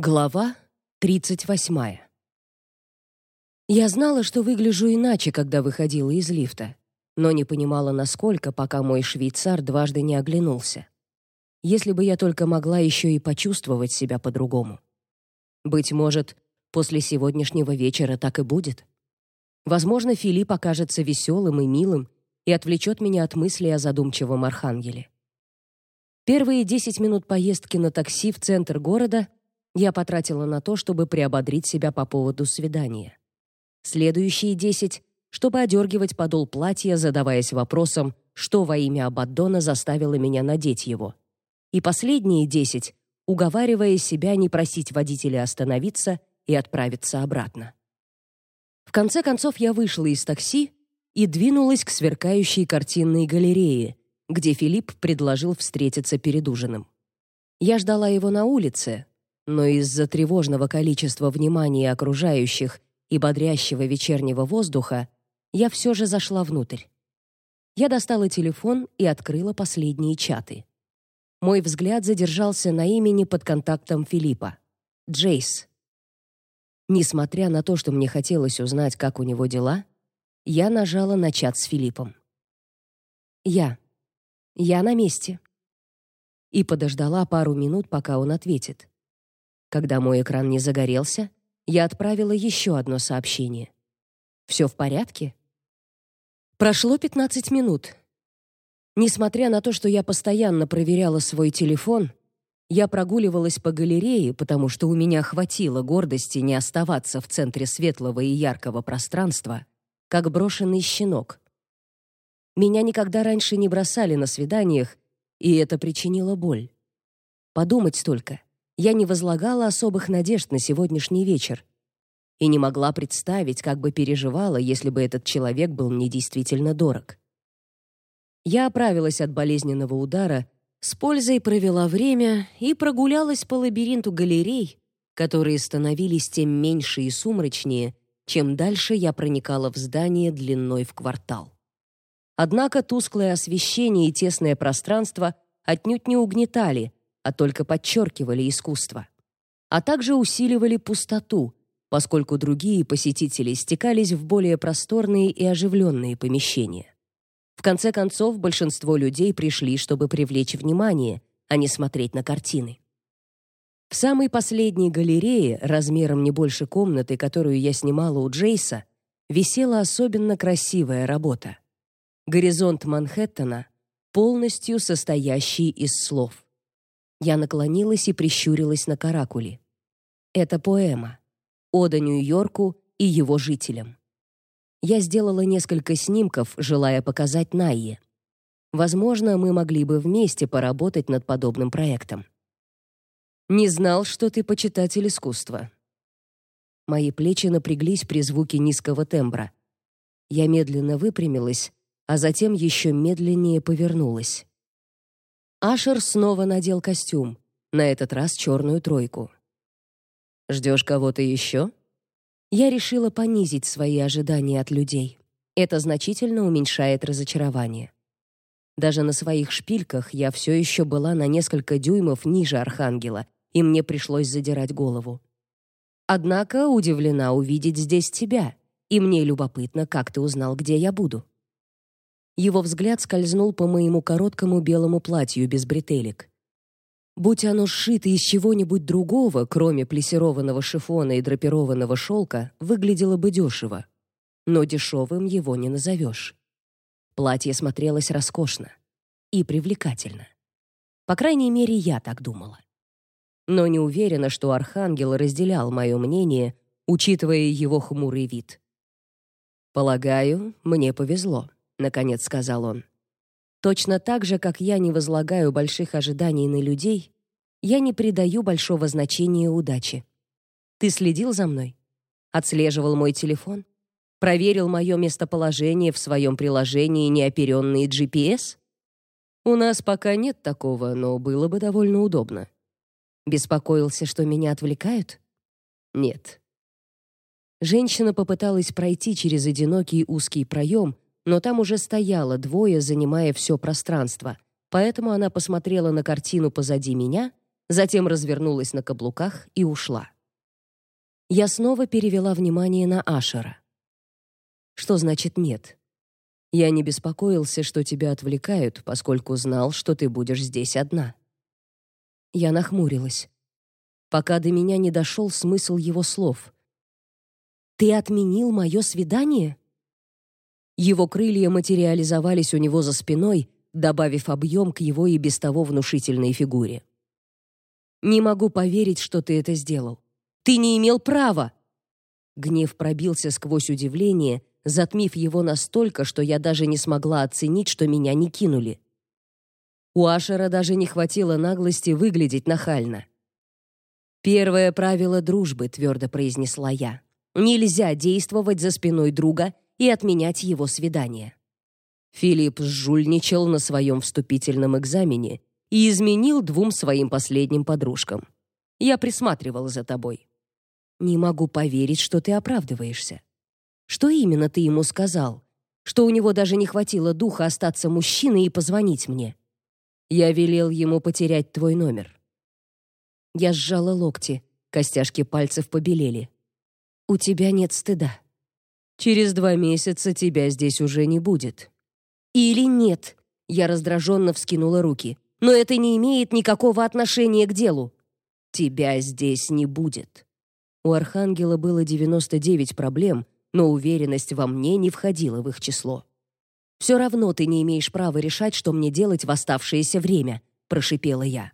Глава 38. Я знала, что выгляжу иначе, когда выходила из лифта, но не понимала, насколько, пока мой швейцар дважды не оглянулся. Если бы я только могла еще и почувствовать себя по-другому. Быть может, после сегодняшнего вечера так и будет. Возможно, Филипп окажется веселым и милым и отвлечет меня от мыслей о задумчивом архангеле. Первые 10 минут поездки на такси в центр города — я потратила на то, чтобы приободрить себя по поводу свидания. Следующие десять, чтобы одергивать подол платья, задаваясь вопросом, что во имя Абаддона заставило меня надеть его. И последние десять, уговаривая себя не просить водителя остановиться и отправиться обратно. В конце концов я вышла из такси и двинулась к сверкающей картинной галерее, где Филипп предложил встретиться перед ужином. Я ждала его на улице, но из-за тревожного количества внимания окружающих и бодрящего вечернего воздуха я все же зашла внутрь. Я достала телефон и открыла последние чаты. Мой взгляд задержался на имени под контактом Филиппа. Джейс. Несмотря на то, что мне хотелось узнать, как у него дела, я нажала на чат с Филиппом. Я. Я на месте. И подождала пару минут, пока он ответит. Когда мой экран не загорелся, я отправила еще одно сообщение. «Все в порядке?» Прошло 15 минут. Несмотря на то, что я постоянно проверяла свой телефон, я прогуливалась по галерее, потому что у меня хватило гордости не оставаться в центре светлого и яркого пространства, как брошенный щенок. Меня никогда раньше не бросали на свиданиях, и это причинило боль. Подумать только я не возлагала особых надежд на сегодняшний вечер и не могла представить, как бы переживала, если бы этот человек был мне действительно дорог. Я оправилась от болезненного удара, с пользой провела время и прогулялась по лабиринту галерей, которые становились тем меньше и сумрачнее, чем дальше я проникала в здание длиной в квартал. Однако тусклое освещение и тесное пространство отнюдь не угнетали, а только подчеркивали искусство. А также усиливали пустоту, поскольку другие посетители стекались в более просторные и оживленные помещения. В конце концов, большинство людей пришли, чтобы привлечь внимание, а не смотреть на картины. В самой последней галерее, размером не больше комнаты, которую я снимала у Джейса, висела особенно красивая работа. Горизонт Манхэттена, полностью состоящий из слов. Я наклонилась и прищурилась на каракули. Это поэма. Ода Нью-Йорку и его жителям. Я сделала несколько снимков, желая показать Найе. Возможно, мы могли бы вместе поработать над подобным проектом. Не знал, что ты почитатель искусства. Мои плечи напряглись при звуке низкого тембра. Я медленно выпрямилась, а затем еще медленнее повернулась. Ашер снова надел костюм, на этот раз черную тройку. Ждешь кого-то еще? Я решила понизить свои ожидания от людей. Это значительно уменьшает разочарование. Даже на своих шпильках я все еще была на несколько дюймов ниже архангела, и мне пришлось задирать голову. Однако удивлена увидеть здесь тебя, и мне любопытно, как ты узнал, где я буду. Его взгляд скользнул по моему короткому белому платью без бретелек. Будь оно сшито из чего-нибудь другого, кроме плессированного шифона и драпированного шелка, выглядело бы дешево. Но дешевым его не назовешь. Платье смотрелось роскошно и привлекательно. По крайней мере, я так думала. Но не уверена, что архангел разделял мое мнение, учитывая его хмурый вид. Полагаю, мне повезло наконец сказал он. Точно так же, как я не возлагаю больших ожиданий на людей, я не придаю большого значения удаче. Ты следил за мной? Отслеживал мой телефон? Проверил мое местоположение в своем приложении неоперенный GPS? У нас пока нет такого, но было бы довольно удобно. Беспокоился, что меня отвлекают? Нет. Женщина попыталась пройти через одинокий узкий проем, но там уже стояло двое, занимая все пространство. Поэтому она посмотрела на картину позади меня затем развернулась на каблуках и ушла. Я снова перевела внимание на Ашера. Что значит нет? Я не беспокоился, что тебя отвлекают, поскольку знал, что ты будешь здесь одна. Я нахмурилась, пока до меня не дошел смысл его слов. Ты отменил мое свидание? Его крылья материализовались у него за спиной, добавив объем к его и без того внушительной фигуре. Не могу поверить, что ты это сделал. Ты не имел права. Гнев пробился сквозь удивление, затмив его настолько, что я даже не смогла оценить, что меня не кинули. У Ашера даже не хватило наглости выглядеть нахально. Первое правило дружбы, твердо произнесла я. Нельзя действовать за спиной друга и отменять его свидание. Филипп сжульничал на своем вступительном экзамене и изменил двум своим последним подружкам. Я присматривал за тобой. Не могу поверить, что ты оправдываешься. Что именно ты ему сказал? Что у него даже не хватило духа остаться мужчиной и позвонить мне? Я велел ему потерять твой номер. Я сжала локти, костяшки пальцев побелели. У тебя нет стыда. Через два месяца тебя здесь уже не будет. Или нет? Я раздраженно вскинула руки. Но это не имеет никакого отношения к делу. Тебя здесь не будет. У архангела было 99 проблем, но уверенность во мне не входила в их число. Все равно ты не имеешь права решать, что мне делать в оставшееся время, прошипела я.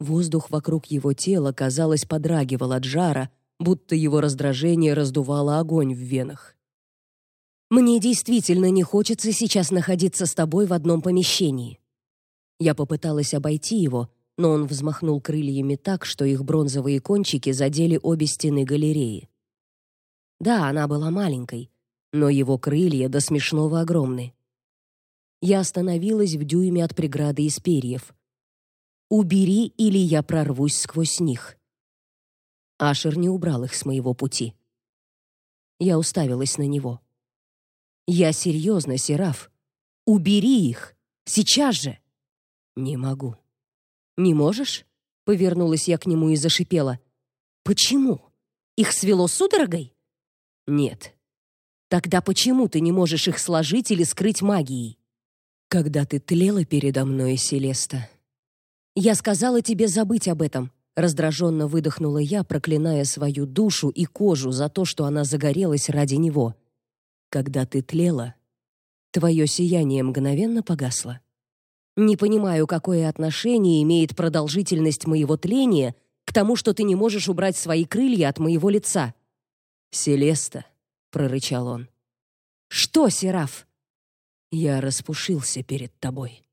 Воздух вокруг его тела, казалось, подрагивал от жара, будто его раздражение раздувало огонь в венах. Мне действительно не хочется сейчас находиться с тобой в одном помещении. Я попыталась обойти его, но он взмахнул крыльями так, что их бронзовые кончики задели обе стены галереи. Да, она была маленькой, но его крылья до смешного огромны. Я остановилась в дюйме от преграды из перьев. Убери, или я прорвусь сквозь них. Ашер не убрал их с моего пути. Я уставилась на него. Я серьезно, Сераф. Убери их сейчас же. Не могу. Не можешь? Повернулась я к нему и зашипела. Почему? Их свело судорогой? Нет. Тогда почему ты не можешь их сложить или скрыть магией? Когда ты тлела передо мной, Селеста. Я сказала тебе забыть об этом, раздраженно выдохнула я, проклиная свою душу и кожу за то, что она загорелась ради него. Когда ты тлела, твое сияние мгновенно погасло. Не понимаю, какое отношение имеет продолжительность моего тления к тому, что ты не можешь убрать свои крылья от моего лица. Селеста, прорычал он. Что, Сераф? Я распушился перед тобой.